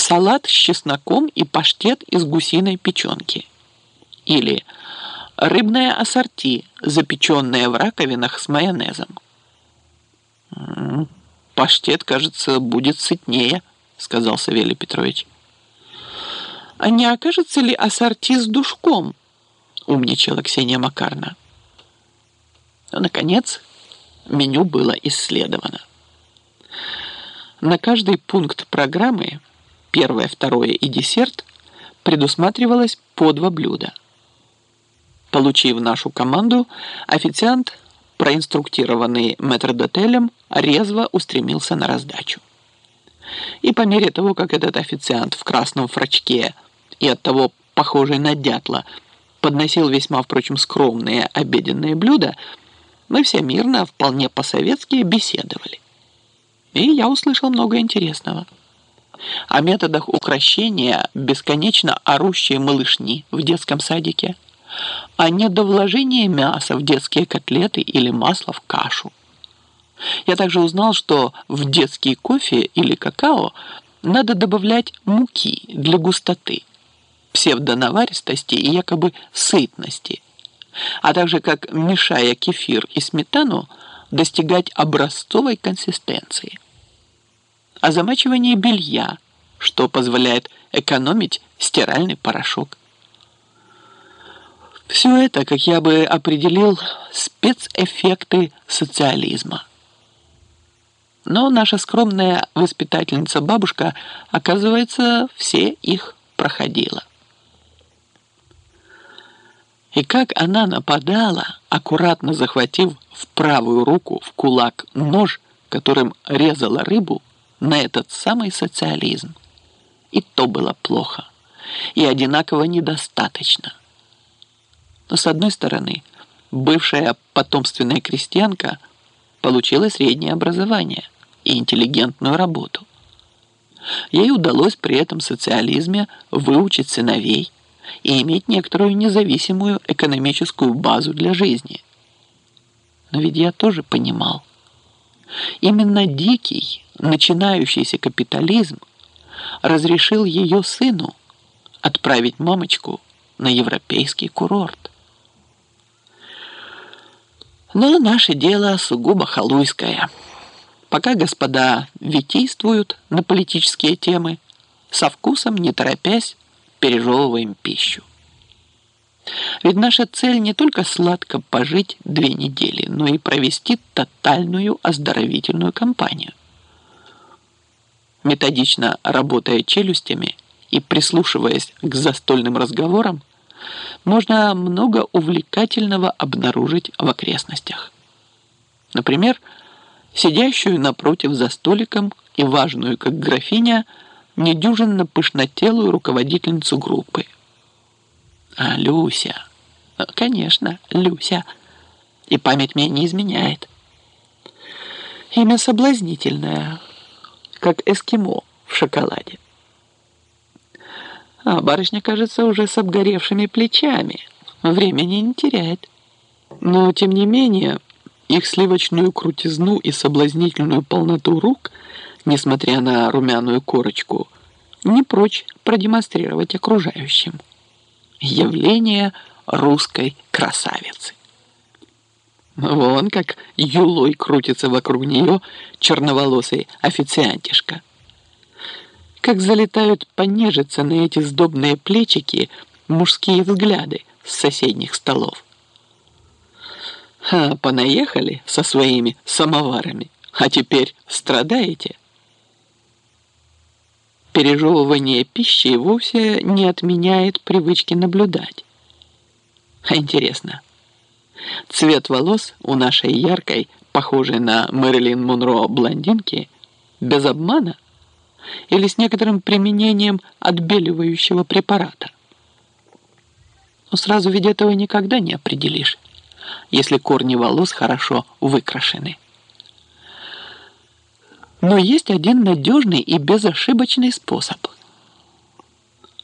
салат с чесноком и паштет из гусиной печенки. Или рыбное ассорти, запеченное в раковинах с майонезом. «Паштет, кажется, будет сытнее», — сказал Савелий Петрович. «А не окажется ли ассорти с душком?» — умничала Ксения Макарна. Но, наконец, меню было исследовано. На каждый пункт программы, первое, второе и десерт, предусматривалось по два блюда. Получив нашу команду, официант, проинструктированный метрдотелем, резво устремился на раздачу. И по мере того, как этот официант в красном фрачке и от того похожий на дятла подносил весьма, впрочем, скромные обеденные блюда, мы все мирно, вполне по-советски беседовали. И я услышал много интересного. О методах укрощения бесконечно орущей малышни в детском садике, о недовложении мяса в детские котлеты или масла в кашу. Я также узнал, что в детский кофе или какао надо добавлять муки для густоты, псевдонаваристости и якобы сытности, а также как, мешая кефир и сметану, достигать образцовой консистенции. А замачивание белья, что позволяет экономить стиральный порошок. Все это, как я бы определил, спецэффекты социализма. Но наша скромная воспитательница-бабушка, оказывается, все их проходила. И как она нападала, аккуратно захватив в правую руку в кулак нож, которым резала рыбу, на этот самый социализм. И то было плохо, и одинаково недостаточно. Но с одной стороны, бывшая потомственная крестьянка получила среднее образование и интеллигентную работу. Ей удалось при этом социализме выучить сыновей и иметь некоторую независимую экономическую базу для жизни. Но ведь я тоже понимал. Именно дикий, начинающийся капитализм разрешил ее сыну отправить мамочку на европейский курорт. Но наше дело сугубо халуйское. Пока господа витийствуют на политические темы, со вкусом, не торопясь, пережевываем пищу. Ведь наша цель не только сладко пожить две недели, но и провести тотальную оздоровительную кампанию. Методично работая челюстями и прислушиваясь к застольным разговорам, можно много увлекательного обнаружить в окрестностях. Например, сидящую напротив за столиком и важную, как графиня, недюжинно пышнотелую руководительницу группы. А Люся, конечно, Люся, и память мне не изменяет. Имя соблазнительное, как эскимо в шоколаде. А барышня, кажется, уже с обгоревшими плечами. Времени не теряет. Но, тем не менее, их сливочную крутизну и соблазнительную полноту рук – несмотря на румяную корочку, не прочь продемонстрировать окружающим. Явление русской красавицы. Вон как юлой крутится вокруг нее черноволосый официантишка. Как залетают понежиться на эти сдобные плечики мужские взгляды с соседних столов. А, понаехали со своими самоварами, а теперь страдаете? пережевывание пищи вовсе не отменяет привычки наблюдать. Интересно, цвет волос у нашей яркой, похожей на Мэрилин Монро блондинки, без обмана или с некоторым применением отбеливающего препарата? Но сразу ведь этого никогда не определишь, если корни волос хорошо выкрашены. Но есть один надежный и безошибочный способ.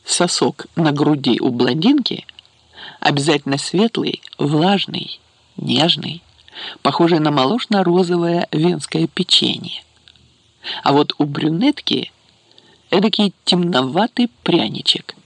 Сосок на груди у блондинки обязательно светлый, влажный, нежный, похожий на молочно-розовое венское печенье. А вот у брюнетки эдакий темноватый пряничек.